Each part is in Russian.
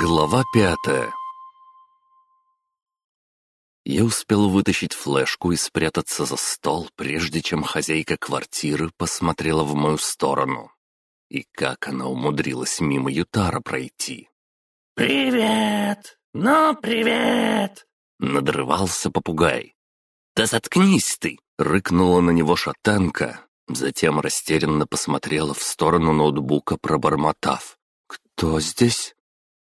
Глава пятая Я успел вытащить флешку и спрятаться за стол, прежде чем хозяйка квартиры посмотрела в мою сторону. И как она умудрилась мимо Ютара пройти. «Привет! Ну, привет!» — надрывался попугай. «Да заткнись ты!» — рыкнула на него шатенка, затем растерянно посмотрела в сторону ноутбука, пробормотав. «Кто здесь?»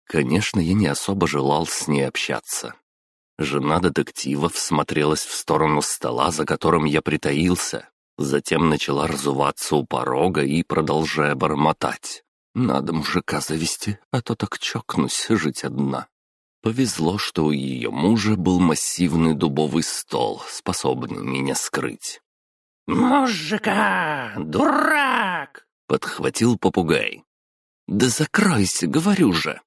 Конечно, я не особо желал с ней общаться. Жена детектива всмотрелась в сторону стола, за которым я притаился, затем начала разуваться у порога и продолжая бормотать. «Надо мужика завести, а то так чокнусь жить одна». Повезло, что у ее мужа был массивный дубовый стол, способный меня скрыть. «Мужика! Дурак!» — подхватил попугай. «Да закройся, говорю же!»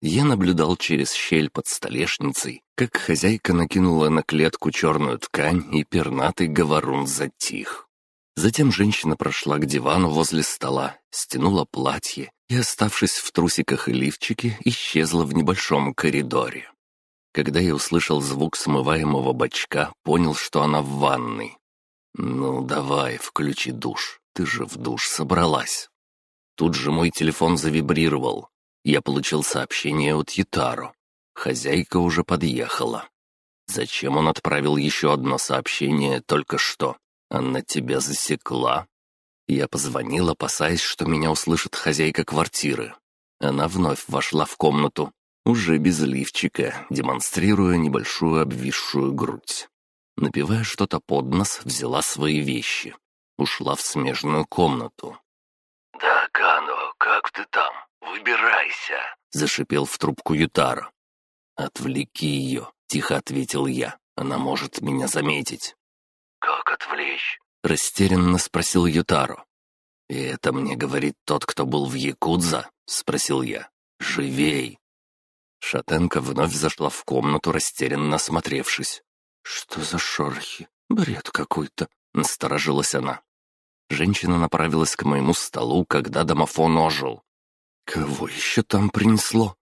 Я наблюдал через щель под столешницей, как хозяйка накинула на клетку черную ткань, и пернатый говорун затих. Затем женщина прошла к дивану возле стола, стянула платье и, оставшись в трусиках и лифчике, исчезла в небольшом коридоре. Когда я услышал звук смываемого бачка, понял, что она в ванной. «Ну, давай, включи душ, ты же в душ собралась». Тут же мой телефон завибрировал. Я получил сообщение от Ютаро. Хозяйка уже подъехала. Зачем он отправил еще одно сообщение только что? Она тебя засекла? Я позвонил, опасаясь, что меня услышит хозяйка квартиры. Она вновь вошла в комнату, уже без лифчика, демонстрируя небольшую обвисшую грудь. Напивая что-то под нос, взяла свои вещи. Ушла в смежную комнату. «Да, Кано, как ты там? Выбирайся!» — зашипел в трубку Ютара. «Отвлеки ее», — тихо ответил я. «Она может меня заметить». «Как отвлечь?» — растерянно спросил Ютаро. «И это мне говорит тот, кто был в Якудза?» — спросил я. «Живей!» Шатенка вновь зашла в комнату, растерянно осмотревшись. «Что за шорохи? Бред какой-то!» — насторожилась она. Женщина направилась к моему столу, когда домофон ожил. «Кого еще там принесло?»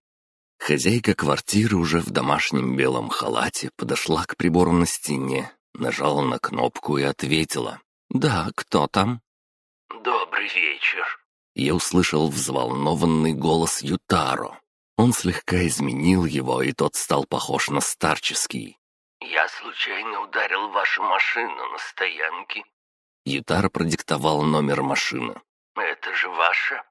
Хозяйка квартиры уже в домашнем белом халате подошла к прибору на стене, нажала на кнопку и ответила. «Да, кто там?» «Добрый вечер». Я услышал взволнованный голос Ютаро. Он слегка изменил его, и тот стал похож на старческий. «Я случайно ударил вашу машину на стоянке». Ютаро продиктовал номер машины. «Это же ваша?»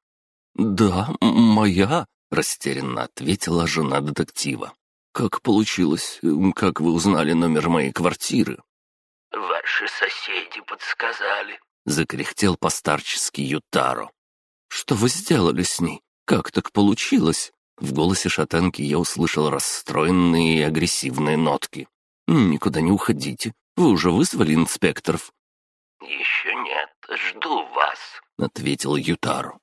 «Да, моя», — растерянно ответила жена детектива. «Как получилось? Как вы узнали номер моей квартиры?» «Ваши соседи подсказали», — закряхтел постарчески Ютаро. «Что вы сделали с ней? Как так получилось?» В голосе шатенки я услышал расстроенные и агрессивные нотки. «Никуда не уходите. Вы уже вызвали инспекторов?» «Еще нет. Жду вас», — ответил Ютаро.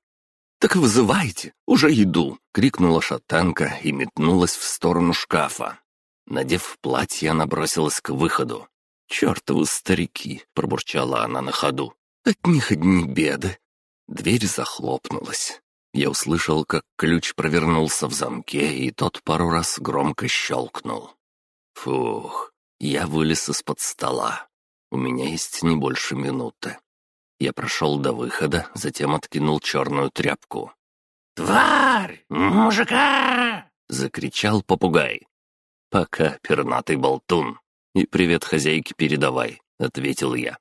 «Так вызывайте, уже иду!» — крикнула шатанка и метнулась в сторону шкафа. Надев платье, она бросилась к выходу. «Чертовы старики!» — пробурчала она на ходу. «От них одни беды!» Дверь захлопнулась. Я услышал, как ключ провернулся в замке, и тот пару раз громко щелкнул. Фух, я вылез из-под стола. У меня есть не больше минуты. Я прошел до выхода, затем откинул черную тряпку. «Тварь! Мужика!» — закричал попугай. «Пока, пернатый болтун. И привет хозяйке передавай», — ответил я.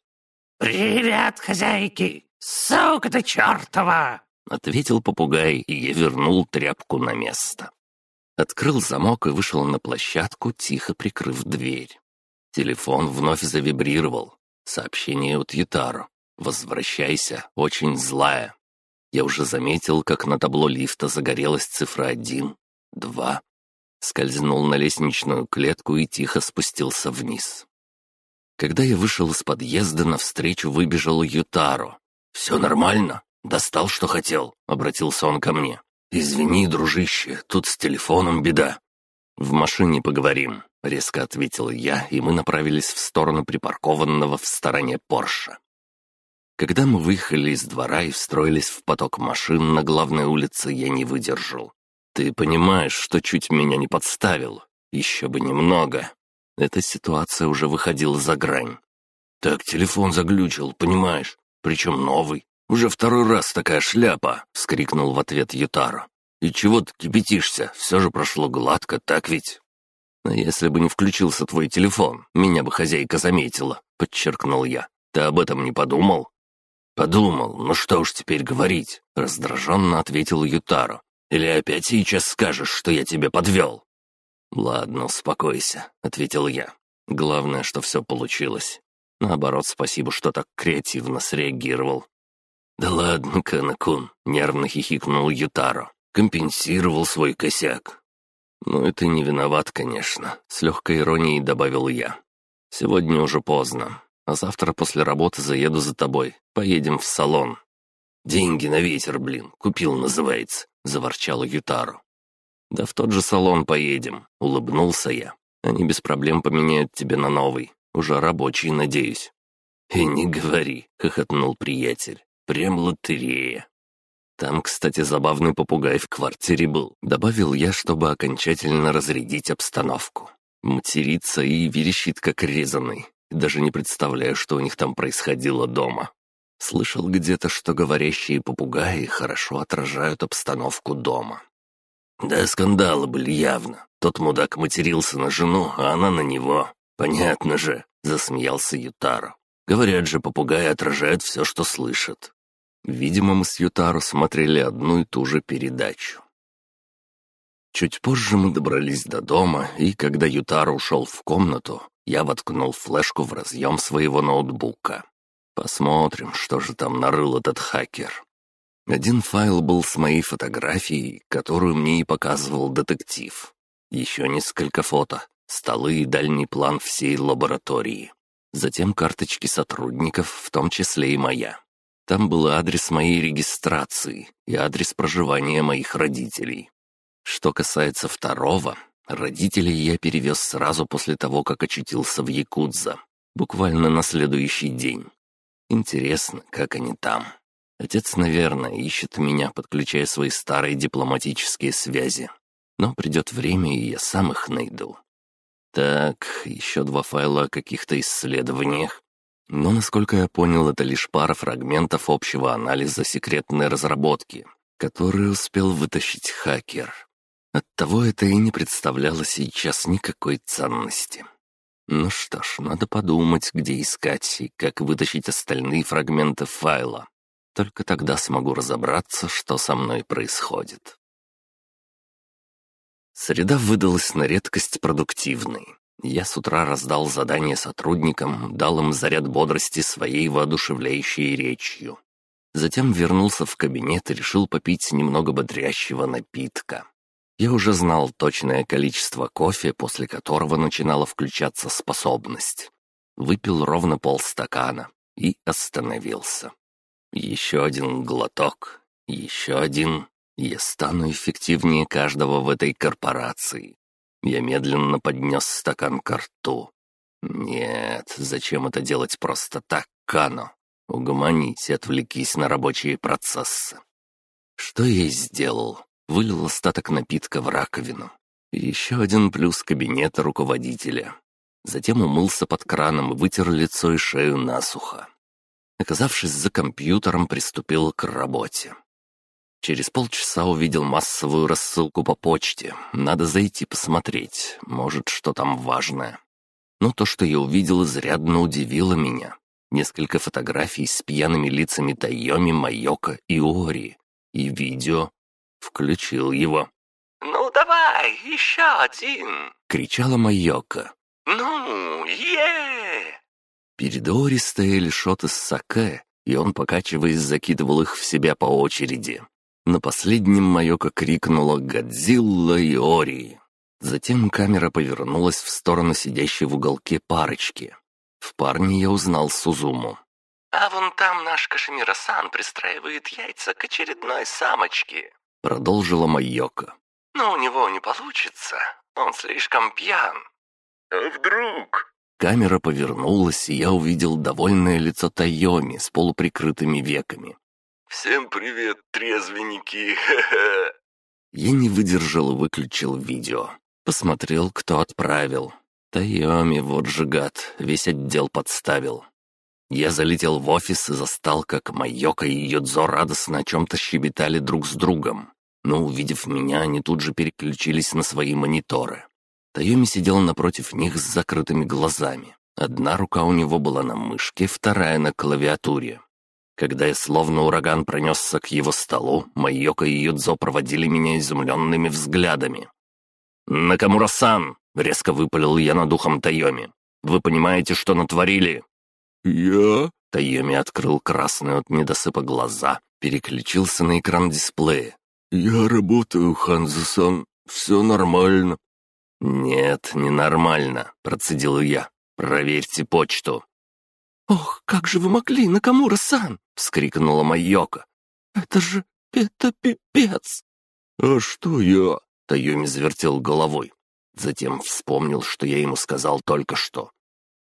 «Привет, хозяйки! Сука ты чертова!» — ответил попугай, и я вернул тряпку на место. Открыл замок и вышел на площадку, тихо прикрыв дверь. Телефон вновь завибрировал. Сообщение от Ютаро. «Возвращайся, очень злая». Я уже заметил, как на табло лифта загорелась цифра один, два. Скользнул на лестничную клетку и тихо спустился вниз. Когда я вышел из подъезда, навстречу выбежал Ютаро. «Все нормально? Достал, что хотел?» — обратился он ко мне. «Извини, дружище, тут с телефоном беда». «В машине поговорим», — резко ответил я, и мы направились в сторону припаркованного в стороне Порша. Когда мы выехали из двора и встроились в поток машин на главной улице, я не выдержал. Ты понимаешь, что чуть меня не подставил? Еще бы немного. Эта ситуация уже выходила за грань. Так телефон заглючил, понимаешь? Причем новый. Уже второй раз такая шляпа!» — вскрикнул в ответ Ютаро. «И чего ты кипятишься? Все же прошло гладко, так ведь?» «А если бы не включился твой телефон, меня бы хозяйка заметила», — подчеркнул я. «Ты об этом не подумал?» «Подумал, ну что уж теперь говорить», — раздраженно ответил Ютаро. «Или опять сейчас скажешь, что я тебя подвел?» «Ладно, успокойся», — ответил я. «Главное, что все получилось. Наоборот, спасибо, что так креативно среагировал». «Да ладно, Канакун», — нервно хихикнул Ютаро. «Компенсировал свой косяк». «Ну ты не виноват, конечно», — с легкой иронией добавил я. «Сегодня уже поздно, а завтра после работы заеду за тобой. Поедем в салон». «Деньги на ветер, блин, купил, называется», — заворчал Ютаро. «Да в тот же салон поедем», — улыбнулся я. «Они без проблем поменяют тебе на новый. Уже рабочий, надеюсь». «И не говори», — хохотнул приятель. «Прям лотерея». Там, кстати, забавный попугай в квартире был. Добавил я, чтобы окончательно разрядить обстановку. Матерится и верещит, как резанный. Даже не представляю, что у них там происходило дома. Слышал где-то, что говорящие попугаи хорошо отражают обстановку дома. Да, скандалы были явно. Тот мудак матерился на жену, а она на него. Понятно же, засмеялся Ютаро. Говорят же, попугаи отражают все, что слышат. Видимо, мы с Ютаро смотрели одну и ту же передачу. Чуть позже мы добрались до дома, и когда Ютаро ушел в комнату, я воткнул флешку в разъем своего ноутбука. Посмотрим, что же там нарыл этот хакер. Один файл был с моей фотографией, которую мне и показывал детектив. Еще несколько фото, столы и дальний план всей лаборатории. Затем карточки сотрудников, в том числе и моя. Там был адрес моей регистрации и адрес проживания моих родителей. Что касается второго, родителей я перевез сразу после того, как очутился в Якудза, буквально на следующий день. Интересно, как они там. Отец, наверное, ищет меня, подключая свои старые дипломатические связи. Но придет время, и я сам их найду. Так, еще два файла о каких-то исследованиях. Но, насколько я понял, это лишь пара фрагментов общего анализа секретной разработки, который успел вытащить хакер. Оттого это и не представляло сейчас никакой ценности. Ну что ж, надо подумать, где искать и как вытащить остальные фрагменты файла. Только тогда смогу разобраться, что со мной происходит. Среда выдалась на редкость продуктивной. Я с утра раздал задание сотрудникам, дал им заряд бодрости своей воодушевляющей речью. Затем вернулся в кабинет и решил попить немного бодрящего напитка. Я уже знал точное количество кофе, после которого начинала включаться способность. Выпил ровно полстакана и остановился. Еще один глоток, еще один. Я стану эффективнее каждого в этой корпорации. Я медленно поднес стакан к рту. Нет, зачем это делать просто так, Кано? Угомонись, отвлекись на рабочие процессы. Что я сделал. Вылил остаток напитка в раковину. еще один плюс кабинета руководителя. Затем умылся под краном и вытер лицо и шею насухо. Оказавшись за компьютером, приступил к работе. Через полчаса увидел массовую рассылку по почте. Надо зайти посмотреть, может, что там важное. Но то, что я увидел, изрядно удивило меня. Несколько фотографий с пьяными лицами Тайоми, Майока и Ори. И видео. Включил его. «Ну давай, еще один!» — кричала Майока. «Ну, е Перед Ори стояли шоты с саке, и он, покачиваясь, закидывал их в себя по очереди. На последнем Майока крикнула «Годзилла и Ори!». Затем камера повернулась в сторону сидящей в уголке парочки. В парне я узнал Сузуму. «А вон там наш Кашемира-сан пристраивает яйца к очередной самочке», — продолжила Майока. «Но у него не получится, он слишком пьян». «А вдруг?» Камера повернулась, и я увидел довольное лицо Тайоми с полуприкрытыми веками. «Всем привет, трезвенники! Я не выдержал и выключил видео. Посмотрел, кто отправил. Тайоми, вот же гад, весь отдел подставил. Я залетел в офис и застал, как Майока и Йодзо радостно о чем-то щебетали друг с другом. Но, увидев меня, они тут же переключились на свои мониторы. Тайоми сидел напротив них с закрытыми глазами. Одна рука у него была на мышке, вторая на клавиатуре. Когда я словно ураган пронесся к его столу, Майока и Юдзо проводили меня изумленными взглядами. «Накамура-сан!» — резко выпалил я над ухом Тайоми. «Вы понимаете, что натворили?» «Я?» — Тайоми открыл красные от недосыпа глаза, переключился на экран дисплея. «Я работаю, Ханзо-сан. Все нормально». «Нет, ненормально», — процедил я. «Проверьте почту». «Ох, как же вы могли, Накамура-сан!» — вскрикнула Майока. «Это же... это пипец!» «А что я?» — Тайоми завертел головой. Затем вспомнил, что я ему сказал только что.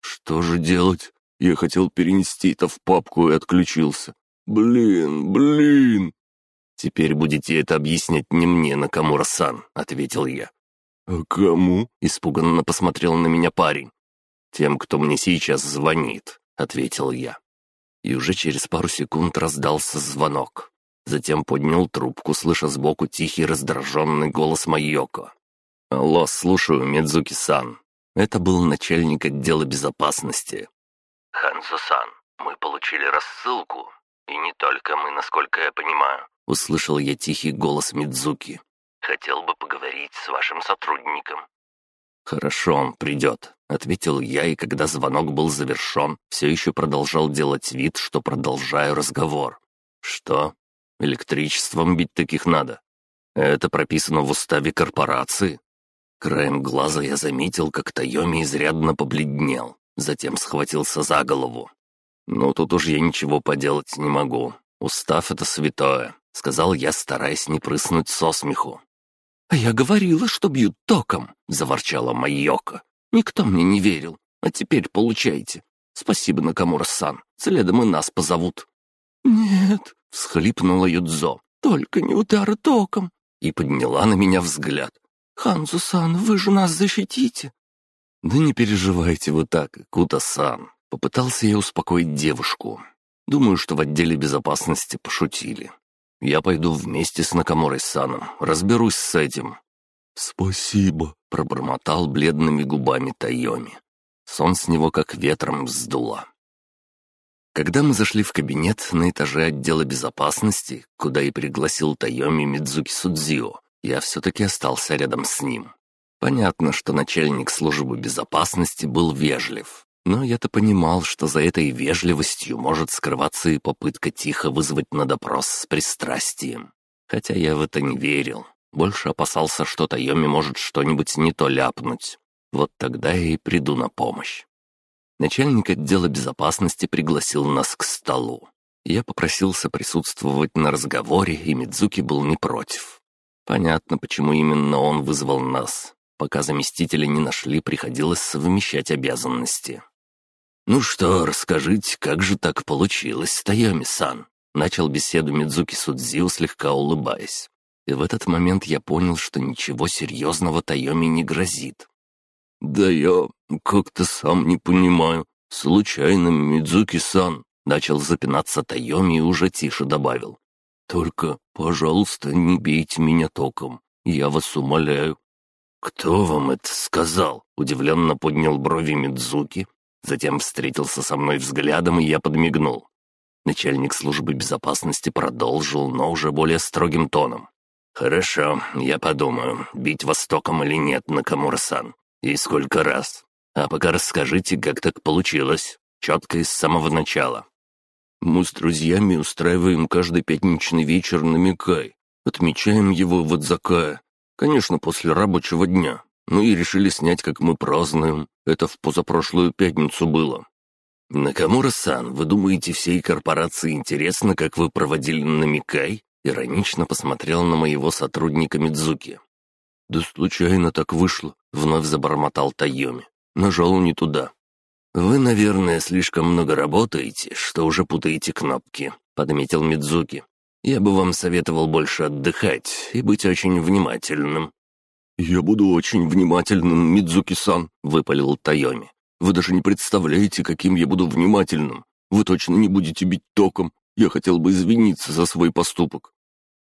«Что же делать? Я хотел перенести это в папку и отключился. Блин, блин!» «Теперь будете это объяснять не мне, Накамура-сан», — ответил я. «А кому?» — испуганно посмотрел на меня парень. «Тем, кто мне сейчас звонит», — ответил я. И уже через пару секунд раздался звонок. Затем поднял трубку, слыша сбоку тихий раздраженный голос Майоко. «Алло, слушаю, Мидзуки-сан. Это был начальник отдела безопасности». «Ханзо-сан, мы получили рассылку. И не только мы, насколько я понимаю». Услышал я тихий голос Мидзуки. «Хотел бы поговорить с вашим сотрудником». «Хорошо, он придет», — ответил я, и когда звонок был завершен, все еще продолжал делать вид, что продолжаю разговор. «Что? Электричеством бить таких надо? Это прописано в уставе корпорации?» Краем глаза я заметил, как Тайоми изрядно побледнел, затем схватился за голову. «Ну, тут уж я ничего поделать не могу. Устав — это святое», — сказал я, стараясь не прыснуть со смеху. «А я говорила, что бьют током», — заворчала Майока. «Никто мне не верил. А теперь получайте. Спасибо, Накамура-сан. Следом и нас позовут». «Нет», — всхлипнула Юдзо. «Только не удары током». И подняла на меня взгляд. «Ханзу-сан, вы же нас защитите». «Да не переживайте вы так, Кута-сан». Попытался я успокоить девушку. Думаю, что в отделе безопасности пошутили. Я пойду вместе с Накаморой-саном, разберусь с этим». «Спасибо», — пробормотал бледными губами Тайоми. Сон с него как ветром вздуло. Когда мы зашли в кабинет на этаже отдела безопасности, куда и пригласил Тайоми Мидзуки Судзио, я все-таки остался рядом с ним. Понятно, что начальник службы безопасности был вежлив, но я-то понимал, что за этой вежливостью может скрываться и попытка тихо вызвать на допрос с пристрастием. Хотя я в это не верил. Больше опасался, что Тайоми может что-нибудь не то ляпнуть. Вот тогда я и приду на помощь. Начальник отдела безопасности пригласил нас к столу. Я попросился присутствовать на разговоре, и Мидзуки был не против. Понятно, почему именно он вызвал нас. Пока заместителя не нашли, приходилось совмещать обязанности. «Ну что, расскажите, как же так получилось, Тайоми-сан?» Начал беседу Мидзуки Судзио, слегка улыбаясь. И в этот момент я понял, что ничего серьезного Тайоми не грозит. «Да я как-то сам не понимаю. Случайно, Мидзуки-сан», — начал запинаться Тайоми и уже тише добавил. «Только, пожалуйста, не бейте меня током. Я вас умоляю». «Кто вам это сказал?» — удивленно поднял брови Мидзуки, Затем встретился со мной взглядом, и я подмигнул. Начальник службы безопасности продолжил, но уже более строгим тоном. «Хорошо, я подумаю, бить востоком или нет, Накамура-сан. И сколько раз. А пока расскажите, как так получилось. Четко и с самого начала». «Мы с друзьями устраиваем каждый пятничный вечер на Микай. Отмечаем его в Адзакае. Конечно, после рабочего дня. Ну и решили снять, как мы празднуем. Это в позапрошлую пятницу было. «Накамура-сан, вы думаете, всей корпорации интересно, как вы проводили намекай?» Иронично посмотрел на моего сотрудника Мидзуки. «Да случайно так вышло», — вновь забормотал Тайоми. «Нажал не туда». «Вы, наверное, слишком много работаете, что уже путаете кнопки», — подметил Мидзуки. Я бы вам советовал больше отдыхать и быть очень внимательным». «Я буду очень внимательным, Мидзуки-сан», — выпалил Тайоми. «Вы даже не представляете, каким я буду внимательным. Вы точно не будете бить током. Я хотел бы извиниться за свой поступок».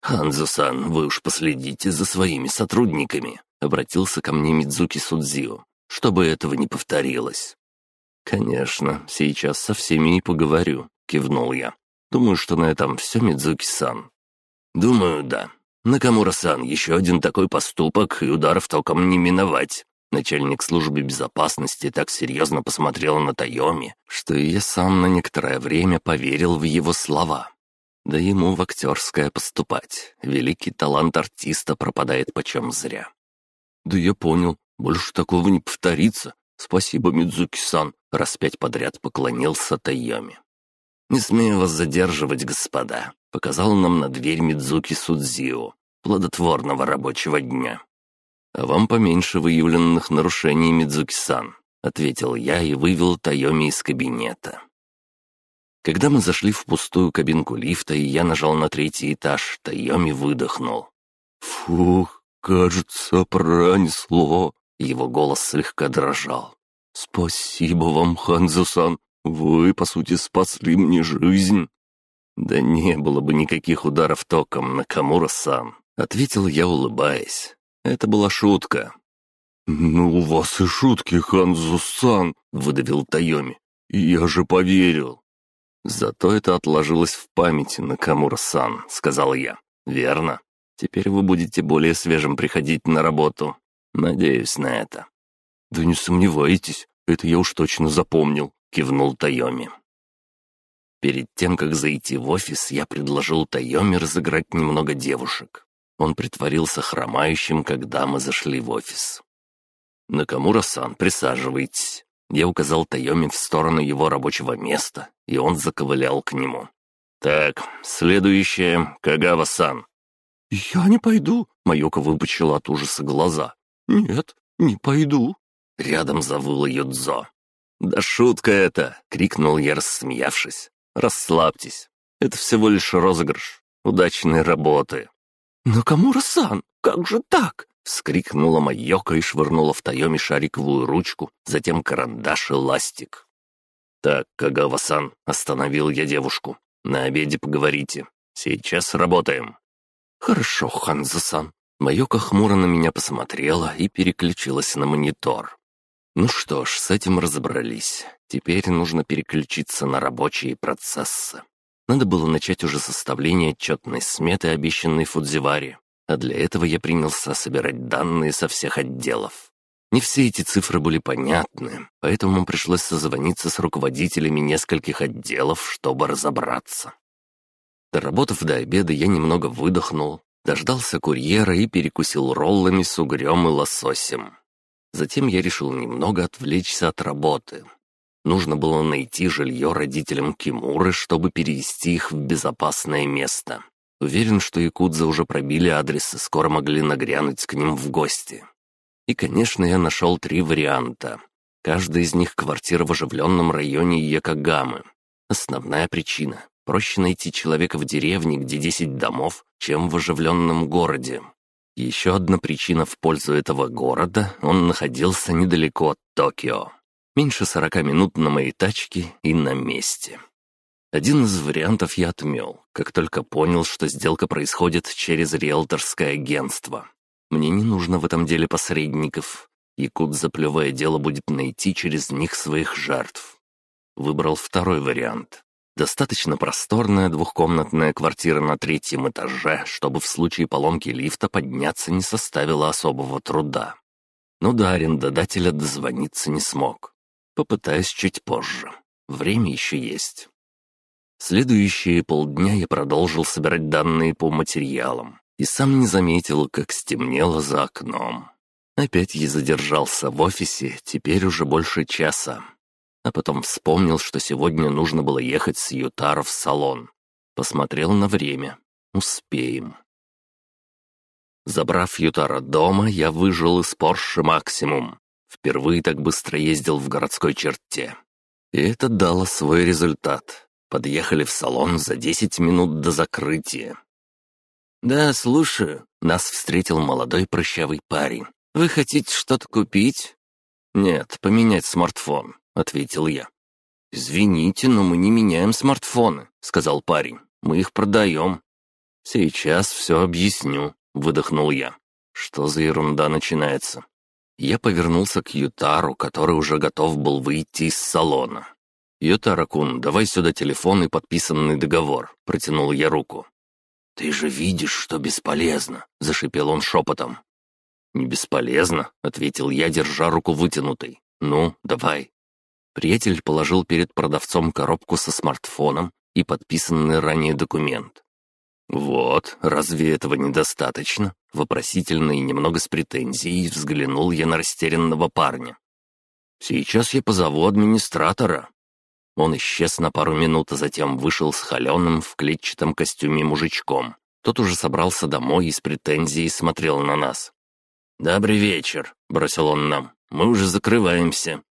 «Ханзо-сан, вы уж последите за своими сотрудниками», — обратился ко мне Мидзуки Судзио, «чтобы этого не повторилось». «Конечно, сейчас со всеми и поговорю», — кивнул я. «Думаю, что на этом все, Мидзуки-сан». «Думаю, да. Накамура-сан, еще один такой поступок, и ударов током не миновать». Начальник службы безопасности так серьезно посмотрел на Тайоми, что и я сам на некоторое время поверил в его слова. Да ему в актерское поступать. Великий талант артиста пропадает почем зря. «Да я понял. Больше такого не повторится. Спасибо, Мидзуки-сан», — раз пять подряд поклонился Тайоми. «Не смею вас задерживать, господа», — показал нам на дверь Мидзуки Судзио, плодотворного рабочего дня. «А вам поменьше выявленных нарушений, Мидзуки-сан», — ответил я и вывел Тайоми из кабинета. Когда мы зашли в пустую кабинку лифта, и я нажал на третий этаж, Тайоми выдохнул. «Фух, кажется, пронесло». Его голос слегка дрожал. «Спасибо вам, Ханзо-сан. Вы, по сути, спасли мне жизнь». «Да не было бы никаких ударов током на Камура-сан», — ответил я, улыбаясь. «Это была шутка». «Ну, у вас и шутки, Ханзо-сан», — выдавил Тайоми. «Я же поверил». «Зато это отложилось в памяти на Камура-сан», — сказал я. «Верно. Теперь вы будете более свежим приходить на работу. Надеюсь на это». «Да не сомневайтесь, это я уж точно запомнил», — кивнул Тайоми. Перед тем, как зайти в офис, я предложил Тайоми разыграть немного девушек. Он притворился хромающим, когда мы зашли в офис. «Накамура-сан, присаживайтесь». Я указал Тайоми в сторону его рабочего места, и он заковылял к нему. «Так, следующее — Кагава-сан». «Я не пойду», — Майока выпучила от ужаса глаза. «Нет, не пойду». Рядом завыл Юдзо. «Да шутка это!» — крикнул я, рассмеявшись. «Расслабьтесь. Это всего лишь розыгрыш. Удачной работы». «Но Камура-сан, как же так?» Вскрикнула Майока и швырнула в Тайоми шариковую ручку, затем карандаш и ластик. «Так, Кагава-сан», — остановил я девушку. «На обеде поговорите. Сейчас работаем». «Хорошо, Ханза-сан». Майока хмуро на меня посмотрела и переключилась на монитор. Ну что ж, с этим разобрались. Теперь нужно переключиться на рабочие процессы. Надо было начать уже составление отчетной сметы, обещанной Фудзиваре, а для этого я принялся собирать данные со всех отделов. Не все эти цифры были понятны, поэтому пришлось созвониться с руководителями нескольких отделов, чтобы разобраться. Доработав до обеда, я немного выдохнул, дождался курьера и перекусил роллами с угрем и лососем. Затем я решил немного отвлечься от работы. Нужно было найти жилье родителям Кимуры, чтобы перевести их в безопасное место. Уверен, что якудзы уже пробили адрес и скоро могли нагрянуть к ним в гости. И, конечно, я нашел три варианта. Каждый из них квартира в оживленном районе Якогамы. Основная причина — проще найти человека в деревне, где 10 домов, чем в оживленном городе. Еще одна причина в пользу этого города — он находился недалеко от Токио. Меньше 40 минут на моей тачке и на месте. Один из вариантов я отмел, как только понял, что сделка происходит через риэлторское агентство. Мне не нужно в этом деле посредников. Якут, заплевое дело, будет найти через них своих жертв. Выбрал второй вариант. Достаточно просторная двухкомнатная квартира на третьем этаже, чтобы в случае поломки лифта подняться не составило особого труда. Но до арендодателя дозвониться не смог. Попытаюсь чуть позже. Время еще есть. Следующие полдня я продолжил собирать данные по материалам и сам не заметил, как стемнело за окном. Опять я задержался в офисе, теперь уже больше часа. А потом вспомнил, что сегодня нужно было ехать с Ютаро в салон. Посмотрел на время. Успеем. Забрав Ютара дома, я выжил из Порше максимум. Впервые так быстро ездил в городской черте. И это дало свой результат. Подъехали в салон за 10 минут до закрытия. «Да, слушаю». Нас встретил молодой прыщавый парень. «Вы хотите что-то купить?» «Нет, поменять смартфон», — ответил я. «Извините, но мы не меняем смартфоны», — сказал парень. «Мы их продаем». «Сейчас все объясню», — выдохнул я. «Что за ерунда начинается?» Я повернулся к Ютару, который уже готов был выйти из салона. «Ютара-кун, давай сюда телефон и подписанный договор», — протянул я руку. «Ты же видишь, что бесполезно», — зашипел он шепотом. «Не бесполезно», — ответил я, держа руку вытянутой. «Ну, давай». Приятель положил перед продавцом коробку со смартфоном и подписанный ранее документ. «Вот, разве этого недостаточно?» Вопросительно и немного с претензией взглянул я на растерянного парня. «Сейчас я позову администратора». Он исчез на пару минут, а затем вышел с холеным в клетчатом костюме мужичком. Тот уже собрался домой и с претензией смотрел на нас. «Добрый вечер», — бросил он нам. «Мы уже закрываемся».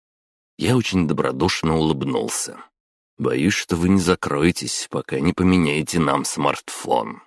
Я очень добродушно улыбнулся. «Боюсь, что вы не закроетесь, пока не поменяете нам смартфон».